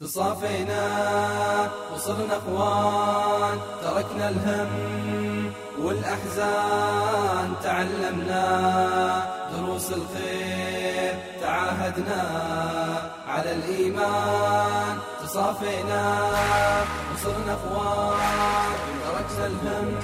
تصافينا وصرنا اخوان تركنا الهم والاحزان تعلمنا دروس الخير تعاهدنا على الإيمان. تصافينا وصرنا اخوان تركنا الهم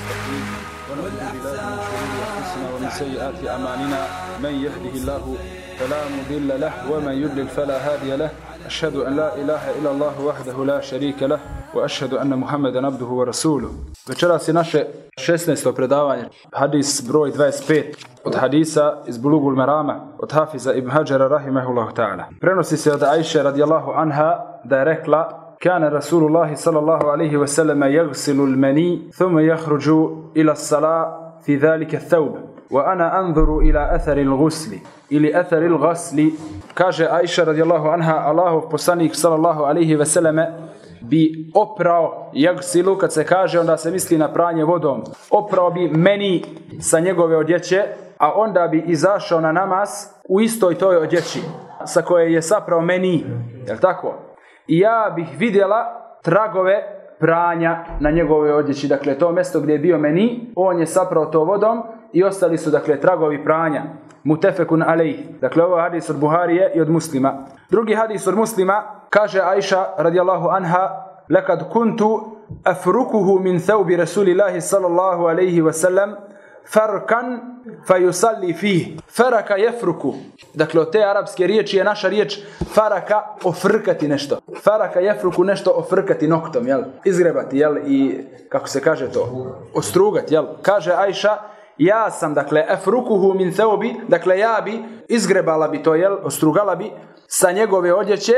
ومن سيئات أعمالنا من يهده الله فلا مضل له ومن يضلل فلا هادي له أشهد أن لا إله إلا الله وحده لا شريك له وأشهد أن محمدا عبده ورسوله Večeras je naše 16. predavanje, hadis broj 25 od hadisa iz Bulugul Merama, od Hafiza ibn Hajara rahimahullahu ta'ala. Prenosi se od Aisha radijallahu anha da je rekla كان رسول الله صلى الله عليه وسلم يغسل المني ثم يخرج إلى الصلاة في ذلك الثوب وأنا أنظر إلى أثر الغسل إلى أثر الغسل كاجة عائشة رضي الله عنها الله poslanik صلى الله عليه وسلم bi oprao jagsilu, kad se kaže, onda se misli na pranje vodom, oprao bi meni sa njegove odjeće, a onda bi izašao na namaz u istoj toj odjeći sa koje je saprao meni, je tako? I ja bih vidjela tragove pranja na njegove odjeći. Dakle, to mjesto gdje je bio meni, on je saprao to vodom i ostali su, dakle, tragovi pranja. Mutefekun alejh. Dakle, ovo je hadis od Buharije i od muslima. Drugi hadis od muslima kaže Aisha radijallahu anha Lekad kuntu afrukuhu min thawbi Rasulillahi sallallahu alaihi wasallam farkan fa yusalli fih. Faraka jefruku. Dakle, od te arapske riječi je naša riječ faraka ofrkati nešto. Faraka jefruku nešto ofrkati noktom, jel? Izgrebati, jel? I, kako se kaže to? Ostrugati, jel? Kaže Ajša, ja sam, dakle, efrukuhu min theobi, dakle, ja bi izgrebala bi to, jel? Ostrugala bi sa njegove odjeće,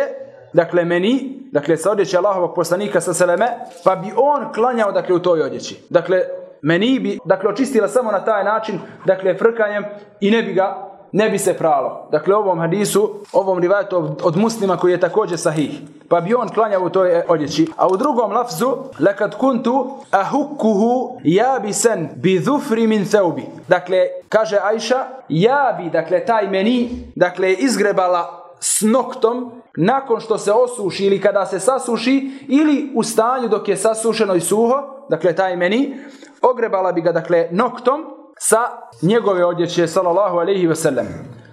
dakle, meni, dakle, sa odjeće Allahovog poslanika sa seleme, pa bi on klanjao, dakle, u toj odjeći. Dakle, meni bi, dakle, očistila samo na taj način, dakle, frkanjem i ne bi ga, ne bi se pralo. Dakle, ovom hadisu, ovom rivajetu od, muslima koji je također sahih. Pa bi on klanjao u toj e, odjeći. A u drugom lafzu, lekad kuntu ahukkuhu jabisen bi zufri dhufri min theubi. Dakle, kaže Ajša, ja bi, dakle, taj meni, dakle, izgrebala s noktom nakon što se osuši ili kada se sasuši ili u stanju dok je sasušeno i suho, dakle taj meni, ogrebala bi ga dakle noktom sa njegove odjeće sallallahu alejhi ve sellem.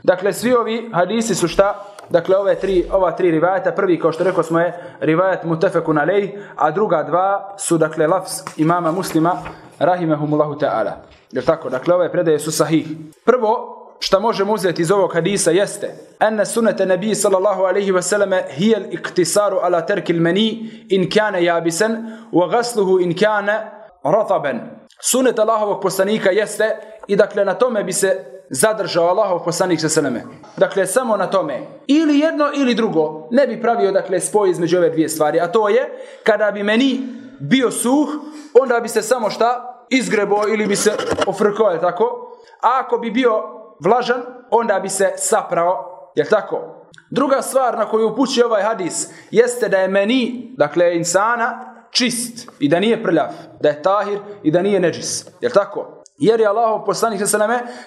Dakle svi ovi hadisi su šta? Dakle ove tri ova tri rivajata, prvi kao što rekao smo je rivajat mutafekun alejh, a druga dva su dakle lafz imama Muslima rahimehumullahu taala. Je tako? Dakle ove predaje su sahih. Prvo šta možemo uzeti iz ovog hadisa jeste enne sunete nebiji sallallahu alaihi wa sallame hijel iktisaru ala terkil meni in kjane jabisen wa gasluhu in kjane rataben. Sunet Allahovog poslanika jeste i dakle na tome bi se zadržao Allahov poslanik sa seleme. Dakle, samo na tome. Ili jedno ili drugo. Ne bi pravio, dakle, spoj između ove dvije stvari. A to je, kada bi meni bio suh, onda bi se samo šta izgrebo ili bi se ofrkao, je tako? A ako bi bio vlažan, onda bi se saprao, je tako? Druga stvar na koju upućuje ovaj hadis jeste da je meni, dakle, insana, čist i da nije prljav, da je tahir i da nije neđis. Jel tako? Jer je Allahov poslanik se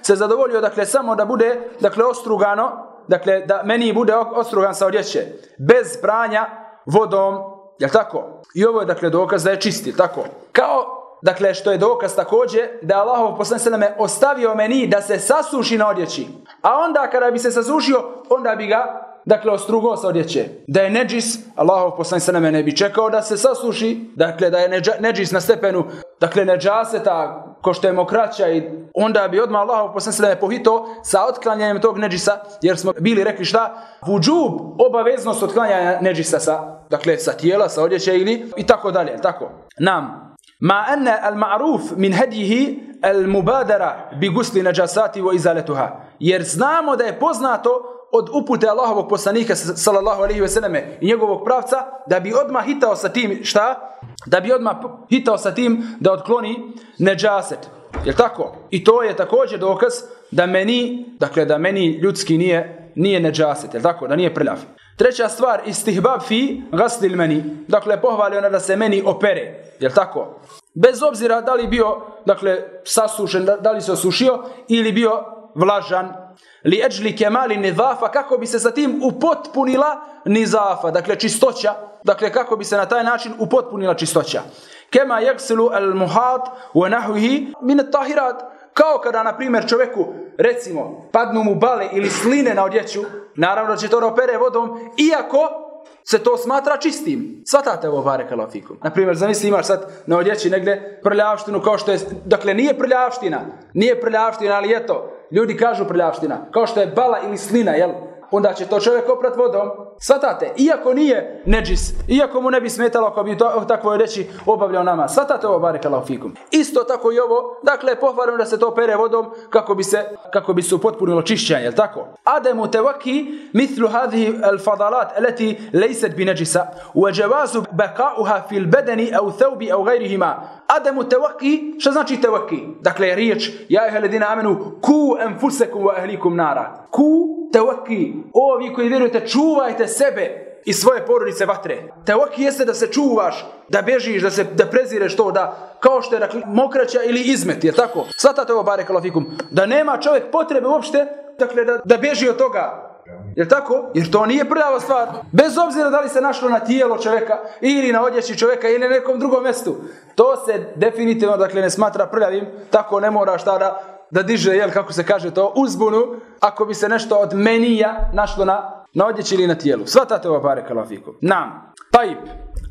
se zadovoljio dakle samo da bude dakle ostrugano, dakle da meni bude ostrugan sa odjeće bez pranja vodom, jel tako? I ovo je dakle dokaz da je jel' tako? Kao Dakle, što je dokaz takođe da je Allahov poslanik se ostavio meni da se sasuši na odjeći. A onda kada bi se sasušio, onda bi ga dakle ostrugo sa odjeće. Da je neđis, Allahov poslanik se ne bi čekao da se sasuši, dakle da je neđis na stepenu, dakle neđaseta, ko što je mokraća i onda bi odmah Allahov poslanik se ne pohito sa otklanjanjem tog neđisa, jer smo bili rekli šta? Vudžub, obaveznost otklanjanja neđisa sa, dakle sa tijela, sa odjeće ili i tako dalje, tako. Nam, Ma anna al-ma'ruf min hadihi al-mubadara bi gusli neđasati wa izaletuha. Jer znamo da je poznato od upute Allahovog poslanika sallallahu alejhi ve selleme i njegovog pravca da bi odmah hitao sa tim šta? Da bi odmah hitao sa tim da otkloni neđaset. Je tako? I to je također dokaz da meni, dakle da meni ljudski nije nije neđaset, je tako? Da nije prljav. Treća stvar, istihbab fi ghasl meni. Dakle, pohvalio da se meni opere. Je tako? Bez obzira da li bio, dakle, sasušen, da li se osušio ili bio vlažan, li eđli kemali nizafa, kako bi se sa tim upotpunila nizafa, dakle čistoća, dakle kako bi se na taj način upotpunila čistoća. Kema jeksilu al muhat wa nahvihi min tahirat, kao kada, na primjer, čovjeku, recimo, padnu mu bale ili sline na odjeću, naravno će to opere vodom, iako se to smatra čistim. Svatate ovo bare kalafikum. Naprimjer, zamisli imaš sad na odjeći negdje prljavštinu kao što je, dakle nije prljavština, nije prljavština, ali eto, ljudi kažu prljavština, kao što je bala ili slina, jel? Onda će to čovjek oprat vodom. Svatate, iako nije neđis, iako mu ne bi smetalo ako bi to, takvo reći obavljao nama. Svatate ovo barekala fikum. Isto tako i ovo, dakle, pohvalim da se to pere vodom kako bi se, kako bi se upotpunilo čišćenje, je tako? Ademu tevaki mithlu hadhi al fadalat eleti lejset bi neđisa u eđevazu bekauha fil bedeni au theubi au gajrihima. Ademu tevaki, što znači tevaki? Dakle, riječ, ja je heledina amenu, ku enfusekum wa ahlikum nara. Ku tevaki, ovi koji vjerujete, čuvajte sebe i svoje porodice vatre. Tevaki jeste da se čuvaš, da bežiš, da se da prezireš to, da kao što je rekli, mokraća ili izmet, je tako? Svatate ovo bare kalafikum, da nema čovjek potrebe uopšte, dakle, da, da beži od toga, Je tako? Jer to nije prava stvar. Bez obzira da li se našlo na tijelo čovjeka ili na odjeći čovjeka ili na nekom drugom mjestu. To se definitivno dakle ne smatra prljavim. Tako ne moraš tada da diže, jel, kako se kaže to, uzbunu, ako bi se nešto od menija našlo na, na odjeći ili na tijelu. Svatate ovo pare kalafiku. Nam. Tajib.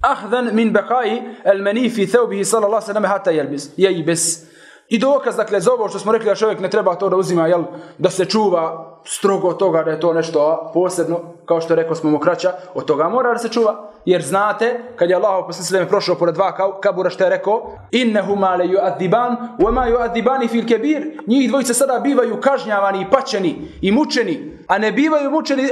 Ahdan min bekaj el meni fi theubihi sallallahu sallam hata jelbis. Jejbis. I dokaz, dakle, za ovo što smo rekli da čovjek ne treba to da uzima, jel, da se čuva strogo od toga da je to nešto posebno, kao što rekao smo mokraća, od toga mora da se čuva. Jer znate, kad je Allah posle sveme prošao pored dva kabura što je rekao, innehuma le yu'adiban, uema yu'adibani fil kebir, njih dvojice sada bivaju kažnjavani i pačeni i mučeni, a ne bivaju mučeni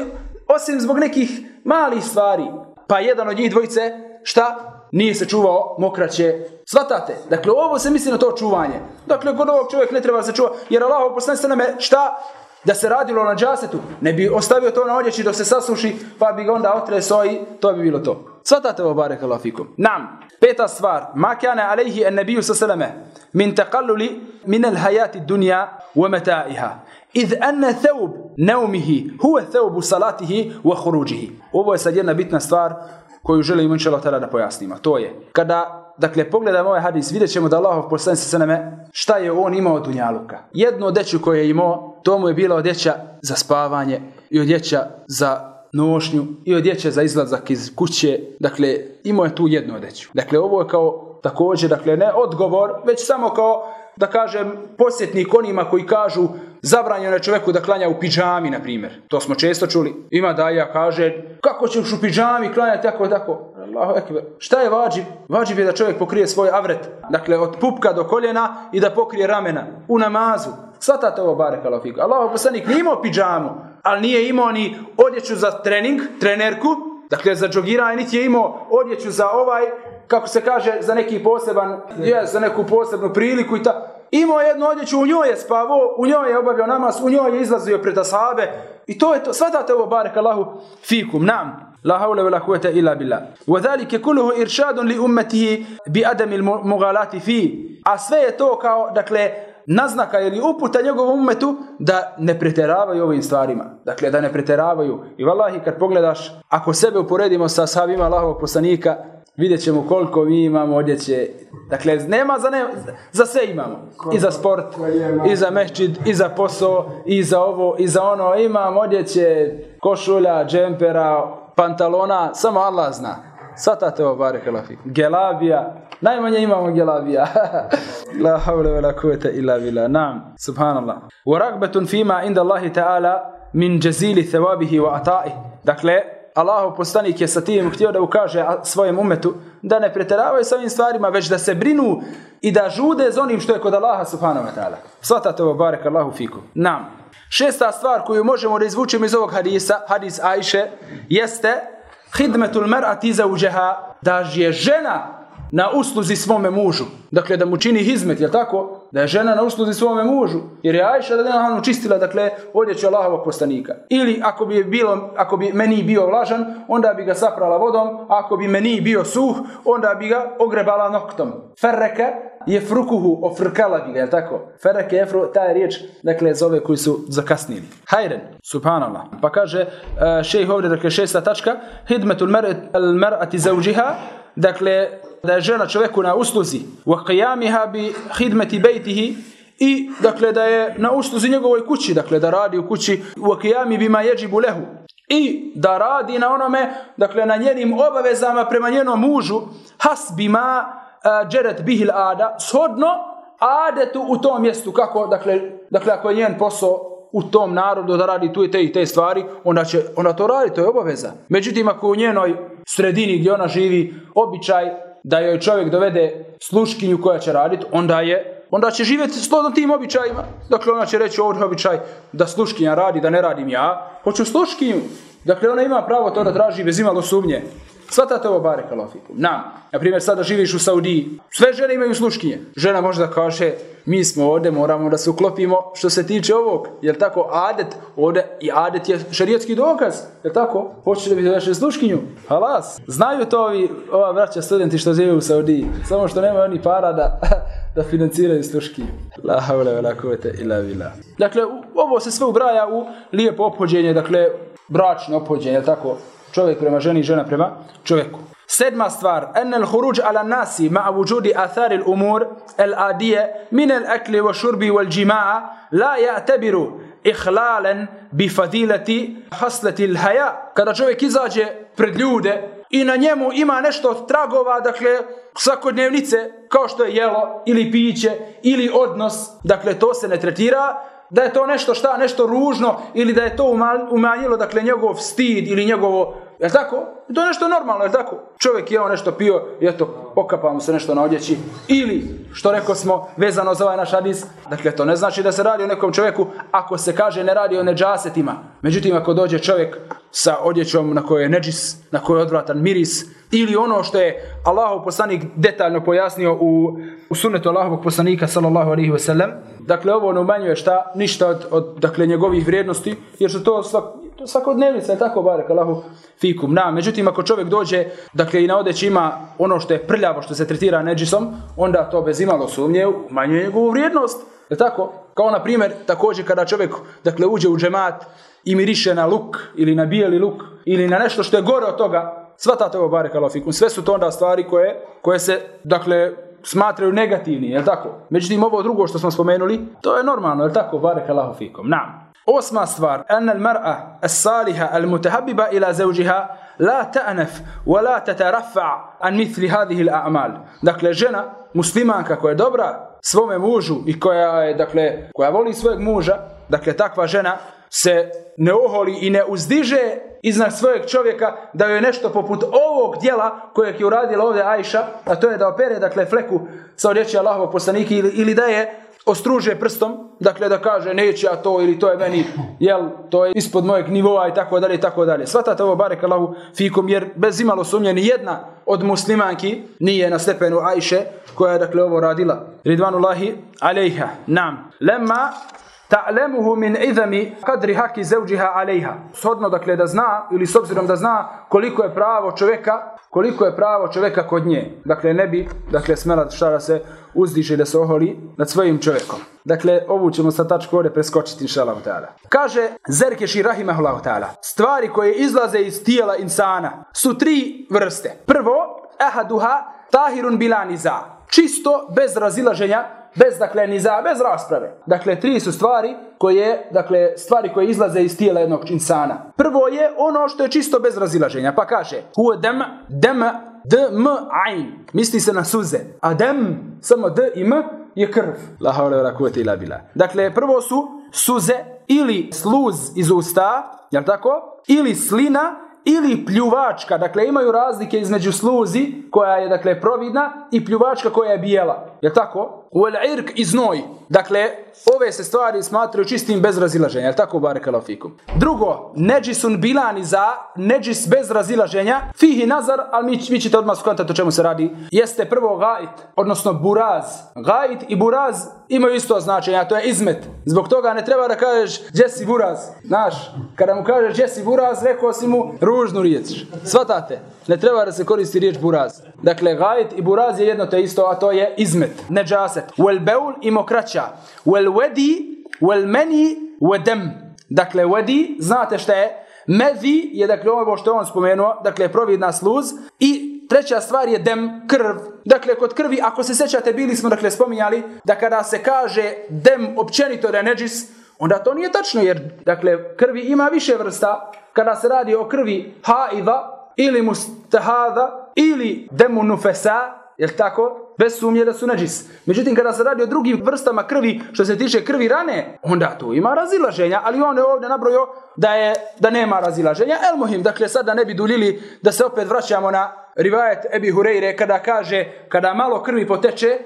osim zbog nekih malih stvari. Pa jedan od njih dvojice, šta? Nije se čuvao mokraće. Svatate? Dakle, ovo se misli na to čuvanje. Dakle, kod ovog čovjek ne treba se čuva, jer Allah poslani se name šta? da se radilo na džasetu, ne bi ostavio to na odjeći dok se sasuši, pa bi ga onda otreso i to bi bilo to. Svatate ovo barek Allah fikum. Nam, peta stvar, ma kane alejhi en nebiju sa seleme, min teqalluli min hayati hajati dunja wa metaiha. Idh anna theub neumihi, huwa theubu salatihi wa khurujihi. Ovo je sad jedna bitna stvar koju želim inšalo tada da pojasnimo. To je, kada Dakle, pogledamo ovaj hadis, vidjet ćemo da Allahov poslani se sveme, šta je on imao od dunjaluka. Jednu odjeću koju je imao, to mu je bila odjeća za spavanje i odjeća za nošnju i odjeće za izlazak iz kuće. Dakle, imao je tu jednu odjeću. Dakle, ovo je kao također, dakle, ne odgovor, već samo kao, da kažem, posjetnik onima koji kažu zabranjeno je čovjeku da klanja u pidžami, na primjer. To smo često čuli. Ima daja, kaže, kako ćeš u pidžami klanjati tako i tako. Allahu ekber. Šta je vađib? Vađib je da čovjek pokrije svoj avret. Dakle, od pupka do koljena i da pokrije ramena. U namazu. Svatate ovo bare kalafiku. Allahu poslanik nije imao pidžamu, ali nije imao ni odjeću za trening, trenerku. Dakle, za džogiranje niti je imao odjeću za ovaj, kako se kaže, za neki poseban, je, za neku posebnu priliku i ta imao jednu odjeću, u njoj je spavo, u njoj je obavio namaz, u njoj je izlazio pred asabe. I to je to. Svatate ovo, barek Allahu, fikum, nam. La haula wa la kuvata ila billah. Wa thalike kulluhu iršadun li ummetihi bi adamil mugalati fi. A sve je to kao, dakle, naznaka ili uputa njegovom umetu da ne preteravaju ovim stvarima. Dakle, da ne preteravaju. I vallahi, kad pogledaš, ako sebe uporedimo sa sahabima Allahovog poslanika, vidjet ćemo koliko mi imamo odjeće. Dakle, nema za, ne, za sve imamo. I za sport, i za mehčid, i za posao, i za ovo, i za ono. Imamo odjeće, košulja, džempera, pantalona, samo Allah zna. Svatate ovo bare kalafi. Gelabija. Najmanje imamo gelabija. La havle ve la kuvete illa bila. Nam. Subhanallah. Wa ragbetun fima inda Allahi ta'ala min jazili thawabihi wa ata'i. Dakle, Allahov poslanik je sa tim htio da ukaže svojem umetu da ne preteravaju sa ovim stvarima, već da se brinu i da žude za onim što je kod Allaha subhanahu wa ta'ala. Svatate ovo barek Allahu fiku. Nam. Šesta stvar koju možemo da izvučemo iz ovog hadisa, hadis Ajše, jeste hidmetul mer'ati za uđeha, da je žena na usluzi svome mužu. Dakle, da mu čini hizmet, je tako? Da je žena na usluzi svome mužu. Jer je Ajša da je čistila, dakle, odjeću Allahovog postanika. Ili ako bi, bilo, ako bi meni bio vlažan, onda bi ga saprala vodom. Ako bi meni bio suh, onda bi ga ogrebala noktom. Ferreke je frukuhu, ofrkala bi ga, je tako? Ferreke je ta je riječ, dakle, za ove koji su zakasnili. Hajren, subhanallah. Pa kaže, e, šejh ovdje, dakle, šesta tačka, hidmetul mer'ati zauđiha, dakle, da je žena čovjeku na usluzi, wa qiyamiha bi khidmati baytihi i dakle da je na usluzi njegovoj kući, dakle da radi u kući u qiyami bima yajibu lehu i da radi na onome, dakle na njenim obavezama prema njenom mužu hasbima uh, džeret bihil ada, shodno adetu u tom mjestu, kako, dakle, dakle ako je njen posao u tom narodu da radi tu i te i te stvari, onda će ona to radi, to je obaveza. Međutim, ako u njenoj sredini gdje ona živi običaj da joj čovjek dovede sluškinju koja će raditi, onda je onda će živjeti slodno tim običajima. Dakle, ona će reći ovdje običaj da sluškinja radi, da ne radim ja. Hoću sluškinju. Dakle, ona ima pravo to da traži bez imalo sumnje. Svatate ovo bare kalofiku. Na, na primjer, sada živiš u Saudiji. Sve žene imaju sluškinje. Žena može da kaže, mi smo ovdje, moramo da se uklopimo što se tiče ovog. Jer tako, adet, ovdje i adet je šarijetski dokaz. Jer tako, hoćeš da bi da sluškinju? Halas. Znaju to ovi, ova vraća studenti što žive u Saudiji. Samo što nema oni para da, da financiraju sluškinju. La havle ve la kuvete ila vila. Dakle, ovo se sve ubraja u lijepo opođenje, dakle, bračno opođenje, tako, čovjek prema ženi, žena prema čovjeku. Sedma stvar, en el huruđ ala nasi ma vujudi athari umur el adije min el akli wa šurbi wal džima'a la ja'tabiru ihlalen bi fadilati hasleti il haja. Kada čovjek izađe pred ljude i na njemu ima nešto od tragova, dakle, svakodnevnice, kao što je jelo ili piće ili odnos, dakle, to se ne tretira da je to nešto šta, nešto ružno ili da je to umanjilo, dakle, njegov stid ili njegovo Je tako? To je nešto normalno, je tako? Čovjek je on nešto pio i eto, pokapa mu se nešto na odjeći. Ili, što rekao smo, vezano za ovaj naš hadis, dakle, to ne znači da se radi o nekom čovjeku ako se kaže ne radi o neđasetima. Međutim, ako dođe čovjek sa odjećom na kojoj je neđis, na kojoj je odvratan miris, ili ono što je Allahov poslanik detaljno pojasnio u, u sunnetu Allahovog poslanika, sallallahu alaihi wa sallam, dakle, ovo ne umanjuje šta, ništa od, od dakle, njegovih vrijednosti, jer su to svak, svakodnevnica je tako barek Allahu fikum. Na, međutim ako čovjek dođe, dakle i na odeći ima ono što je prljavo što se tretira neđisom, onda to bez imalo sumnje umanjuje njegovu vrijednost. Je tako? Kao na primjer, također kada čovjek dakle uđe u džemat i miriše na luk ili na bijeli luk ili na nešto što je gore od toga, svatate ovo barek Allahu fikum. Sve su to onda stvari koje, koje se, dakle, smatraju negativni, je tako? Međutim, ovo drugo što smo spomenuli, to je normalno, je tako? Barek Allahu fikum. Nam. Osma stvar, an al mar'a as-saliha al-mutahabbiba ila zawjiha la ta'naf wa la tataraffa an mithli hadhihi al-a'mal. Dakle žena muslimanka koja je dobra svome mužu i koja je dakle koja voli svojeg muža, dakle takva žena se ne oholi i ne uzdiže iznad svojeg čovjeka da joj nešto poput ovog dijela kojeg je uradila ovdje Ajša, a to je da opere dakle fleku sa odjeći Allahovog poslanika ili, ili da je ostruže prstom, dakle da kaže neće ja to ili to je meni, jel, to je ispod mojeg nivoa i tako dalje i tako dalje. Svatate ovo barek Allahu fikum jer bez imalo sumnje ni jedna od muslimanki nije na stepenu Ajše koja je dakle ovo radila. Ridvanullahi alejha. Nam. Lemma ta'lemuhu min idhami kadri haki zevđiha alejha. Shodno dakle da zna ili s obzirom da zna koliko je pravo čovjeka koliko je pravo čovjeka kod nje. Dakle, ne bi, dakle, smela šta da se uzdiže da se oholi nad svojim čovjekom. Dakle, ovu ćemo sa tačku ovdje preskočiti, inša Allah ta'ala. Kaže Zerkeši Rahimahullahu ta'ala, stvari koje izlaze iz tijela insana su tri vrste. Prvo, ehaduha tahirun bilaniza, čisto bez razilaženja, bez dakle niza, bez rasprave. Dakle tri su stvari koje dakle stvari koje izlaze iz tijela jednog insana. Prvo je ono što je čisto bez razilaženja, pa kaže: "Hu dam dam d m ain." Misli se na suze. A dam samo d i m je krv. La havla wala kuvvete ila billah. Dakle prvo su suze ili sluz iz usta, je tako? Ili slina ili pljuvačka, dakle imaju razlike između sluzi koja je dakle providna i pljuvačka koja je bijela. Je tako? Wal irk i znoj. Dakle, ove se stvari smatraju čistim bez razilaženja. Je tako, barekala fikum? Drugo, neđisun bilani za neđis bez razilaženja. Fihi nazar, ali mi, vi ćete odmah skontati o čemu se radi. Jeste prvo gajit, odnosno buraz. Gajit i buraz imaju isto značenje, a to je izmet. Zbog toga ne treba da kažeš gdje si buraz. Znaš, kada mu kažeš gdje si buraz, rekao si mu ružnu riječ. Svatate, ne treba da se koristi riječ buraz. Dakle, gajit i buraz je jedno te isto, a to je izmet, neđaset. Wal beul i mokraća. Wal wedi, wal meni, wedem. Dakle, wedi, znate šta je? Mezi je, dakle, ovo što je on spomenuo, dakle, providna sluz. I treća stvar je dem, krv. Dakle, kod krvi, ako se sećate, bili smo, dakle, spominjali, da kada se kaže dem općenito da je neđis, onda to nije tačno, jer, dakle, krvi ima više vrsta. Kada se radi o krvi haiva, ili mustahada, ili demu nufesa, jel tako? Bez sumnje da su neđis. Međutim, kada se radi o drugim vrstama krvi, što se tiče krvi rane, onda tu ima razilaženja, ali on je ovdje nabrojo da je da nema razilaženja. El muhim, dakle, sada ne bi duljili da se opet vraćamo na rivajet Ebi Hureyre, kada kaže, kada malo krvi poteče,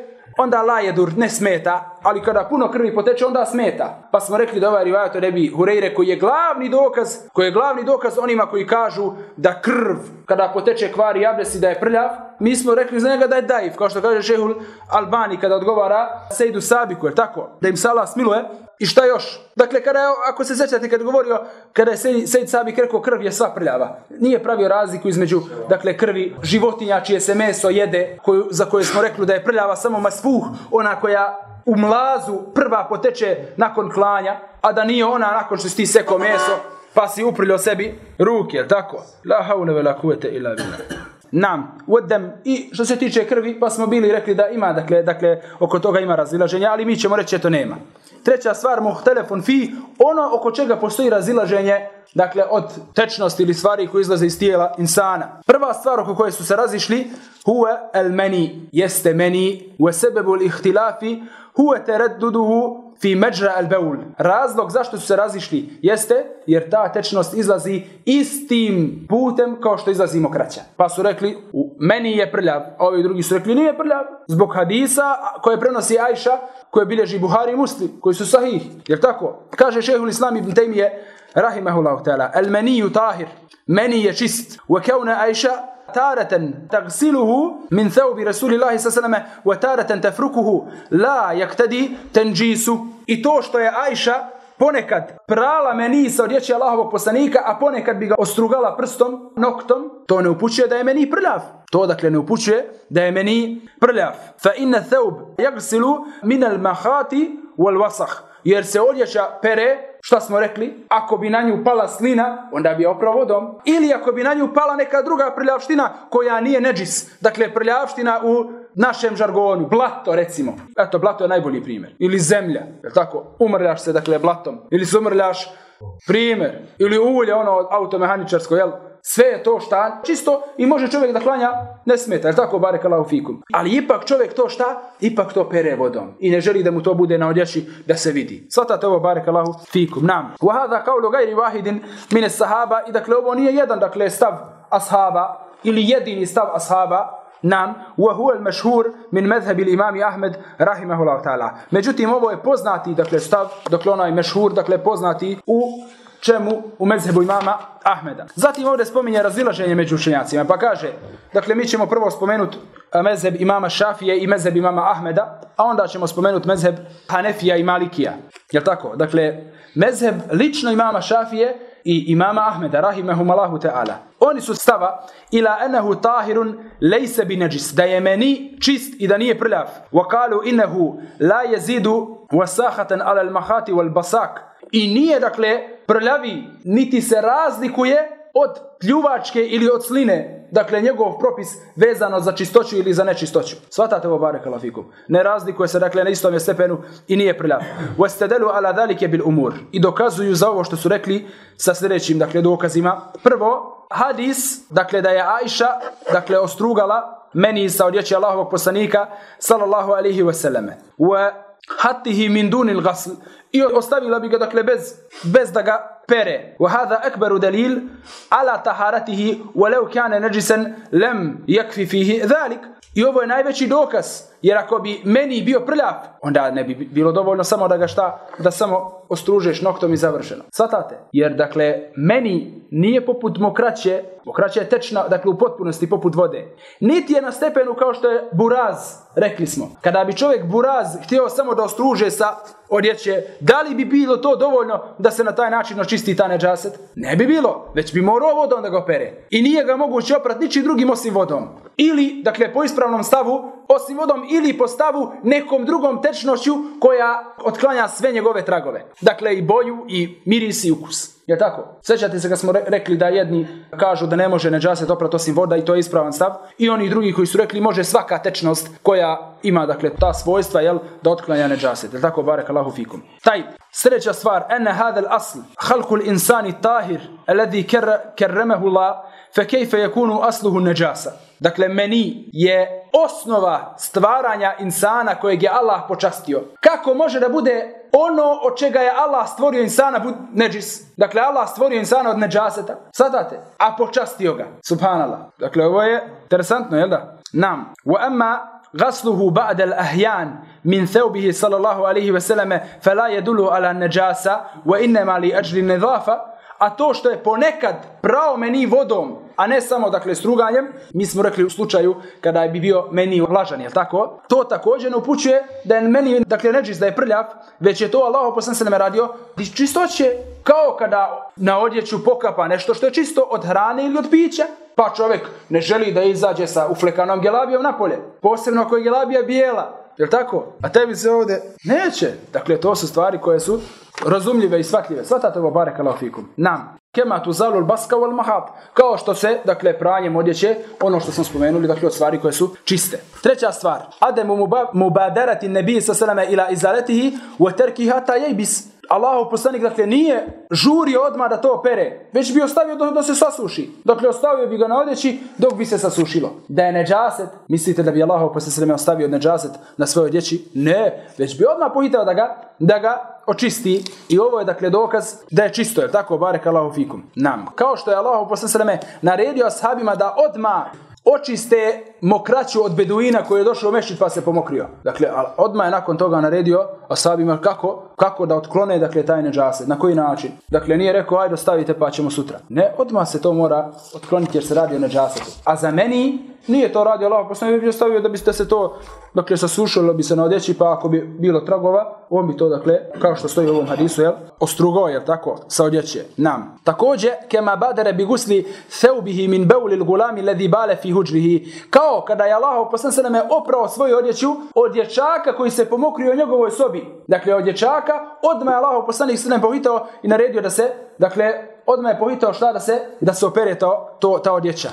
onda la je dur, ne smeta, ali kada puno krvi poteče, onda smeta. Pa smo rekli da ovaj rivajet od Ebi Hureyre, koji je glavni dokaz, koji je glavni dokaz onima koji kažu da krv, kada poteče kvari abdesi, da je prljav, mi smo rekli za njega da je daif, kao što kaže šehul Albani kada odgovara Sejdu Sabiku, jer tako? Da im se Allah smiluje, I šta još? Dakle, kada je, ako se sećate kad govorio, kada je Sejid Sabik rekao krv je sva prljava. Nije pravio razliku između dakle, krvi životinja čije se meso jede, koju, za koje smo rekli da je prljava samo masfuh, ona koja u mlazu prva poteče nakon klanja, a da nije ona nakon što si ti seko meso, pa si uprljio sebi ruke, je tako? La haule ve la kuvete ila bila. Nam, udem i što se tiče krvi, pa smo bili rekli da ima, dakle, dakle, oko toga ima razilaženja, ali mi ćemo reći, to nema. Treća stvar, moh telefon fi, ono oko čega postoji razilaženje, dakle, od tečnosti ili stvari koje izlaze iz tijela insana. Prva stvar oko koje su se razišli, huve el meni, jeste meni, u sebebul ihtilafi, huve teredduduhu, fi međra al beul. Razlog zašto su se razišli jeste jer ta tečnost izlazi istim putem kao što izlazi mokraća. Pa su rekli, u meni je prljav, a ovi drugi su rekli, nije prljav. Zbog hadisa koje prenosi Ajša, koje bilježi Buhari i Muslim, koji su sahih. Jer tako? Kaže šehul Islam ibn Taymiye, rahimahullahu ta'ala, el meniju tahir, meni je čist. Wa kauna Ajša تارة تغسله من ثوب رسول الله صلى الله عليه وسلم وتارة تفركه لا يقتدي تنجيسه i to što je Ajša ponekad prala meni sa riječi Allahovog poslanika, a ponekad bi ga ostrugala prstom, noktom, to ne upućuje da je meni prljav. To dakle ne upućuje da je meni prljav. Fa inna thawb yaghsilu min al-mahati wal wasakh. Jer se odjeća pere Šta smo rekli? Ako bi na nju pala slina, onda bi je oprao vodom. Ili ako bi na nju pala neka druga prljavština koja nije neđis. Dakle, prljavština u našem žargonu. Blato, recimo. Eto, blato je najbolji primjer. Ili zemlja. Je tako? Umrljaš se, dakle, blatom. Ili se umrljaš primjer. Ili ulje, ono, automehaničarsko, jel? Sve je to šta čisto i može čovjek da klanja ne smeta, je tako bare kalau fikum. Ali ipak čovjek to šta? Ipak to pere vodom i ne želi da mu to bude na odjeći da se vidi. Svatate ovo bare kalau fikum. Nam. Wa hada qawlu ghayri wahidin min as-sahaba i dakle ovo nije jedan dakle stav ashaba ili jedini stav ashaba Nam, wa huwa al-mashhur min madhhab al-imam Ahmed rahimahullah ta'ala. Međutim ovo je poznati dakle stav, dakle onaj mashhur, dakle poznati u čemu u mezhebu imama Ahmeda. Zatim ovdje spominje razilaženje među učenjacima, pa kaže, dakle mi ćemo prvo spomenuti eh, mezheb imama Šafije i mezheb imama Ahmeda, a onda ćemo spomenuti mezheb Hanefija i Malikija. Jel tako? Dakle, mezheb lično imama Šafije i imama Ahmeda, rahimahum Allahu ta'ala. Oni su stava ila enahu tahirun lejse bi neđis, da je meni čist i da nije prljav. Wa kalu inahu la jezidu wasahatan ala al-mahati wal-basak. I nije, dakle, prljavi, niti se razlikuje od pljuvačke ili od sline, dakle njegov propis vezano za čistoću ili za nečistoću. Svatate ovo bare kalafikum. Ne razlikuje se dakle na istom je stepenu i nije prljav. Wastadalu ala dhalike bil umur. I dokazuju za ovo što su rekli sa sljedećim dakle dokazima. Prvo, hadis, dakle da je Ajša, dakle ostrugala meni sa odjeći Allahovog poslanika sallallahu alaihi wasallame. Wa hatihi min dunil ghasl i ostavila bi ga dakle bez bez da ga pere wa hada akbaru dalil ala taharatihi walau kana najisan lam yakfi fihi dhalik i ovo je najveći dokaz Jer ako bi meni bio prljav, onda ne bi bilo dovoljno samo da ga šta, da samo ostružeš noktom i završeno. Svatate? Jer, dakle, meni nije poput mokraće, mokraće je tečna, dakle, u potpunosti poput vode. Niti je na stepenu kao što je buraz, rekli smo. Kada bi čovjek buraz htio samo da ostruže sa odjeće, da li bi bilo to dovoljno da se na taj način očisti ta neđaset? Ne bi bilo, već bi morao vodom da ga opere. I nije ga moguće oprat ničim drugim osim vodom. Ili, dakle, po ispravnom stavu, osim vodom, ili po stavu nekom drugom tečnošću koja otklanja sve njegove tragove. Dakle, i boju, i miris, i ukus. Je tako? Sjećate se kad smo rekli da jedni kažu da ne može neđaset oprat osim voda i to je ispravan stav. I oni drugi koji su rekli može svaka tečnost koja ima dakle ta svojstva jel, da otklanja neđaset. Je tako? Barek Allahu fikum. Taj sreća stvar. Ene hadel asl. Halkul insani tahir. Alladhi kerremehu la. Fe kejfe yakunu asluhu neđasa. Dakle, meni je osnova stvaranja insana kojeg je Allah počastio. Kako može da bude ono od čega je Allah stvorio insana bud neđis? Dakle, Allah stvorio insana od neđaseta. Sadate? A počastio ga. Subhanallah. Dakle, ovo je interesantno, jel da? Nam. Wa amma غسله بعد الأحيان من ثوبه صلى الله عليه وسلم فلا يدل على النجاسة وإنما لأجل النظافة a to što je ponekad prao meni vodom, a ne samo dakle struganjem, mi smo rekli u slučaju kada bi bio meni vlažan, jel tako? To također ne upućuje da je meni, dakle neđis da je prljav, već je to Allah poslan se nam radio, čistoće kao kada na odjeću pokapa nešto što je čisto od hrane ili od pića, pa čovjek ne želi da izađe sa uflekanom gelabijom napolje, posebno ako je gelabija bijela, je tako? A tebi se ovdje neće. Dakle, to su stvari koje su razumljive i svakljive. Svatate ovo barek alafikum. Nam. Kema tu zalul baska wal mahab. Kao što se, dakle, pranjem odjeće, ono što smo spomenuli, dakle, od stvari koje su čiste. Treća stvar. Ademu mubadarati nebije sa salame ila izaletihi wa terkiha ta. Allahu poslanik dakle nije žurio odma da to pere, već bi ostavio da, da se sasuši. Dakle ostavio bi ga na odjeći dok bi se sasušilo. Da je neđaset, mislite da bi Allahu poslanik ostavio neđaset na svojoj odjeći? Ne, već bi odma pohitao da ga da ga očisti i ovo je dakle dokaz da je čisto, je tako barek Allahu fikum. Nam. Kao što je Allahu poslanik naredio ashabima da odma očiste mokraću od beduina koji je došao u pa se pomokrio. Dakle, odmah je nakon toga naredio asabima kako, kako da otklone dakle, taj neđase, na koji način. Dakle, nije rekao, ajde stavite pa ćemo sutra. Ne, odmah se to mora otkloniti jer se radi o neđasetu. A za meni nije to radio Allah, pa poslanik bi stavio da biste se to, dakle, sasušilo bi se na odjeći, pa ako bi bilo tragova, on bi to, dakle, kao što stoji u ovom hadisu, jel, ostrugao, jel, tako, sa odjeće, nam. Također, kema badere bi gusli theubihi min beuli l'gulami ledhi bale fi huđrihi, kao kada je Allah, poslanik se nam je oprao svoju odjeću od dječaka koji se pomokrio u njegovoj sobi. Dakle, od dječaka, odmah je Allah, poslanik se nam pohitao i naredio da se, dakle, odmah je pohitao šta da se, da se opere to, to, ta odjeća.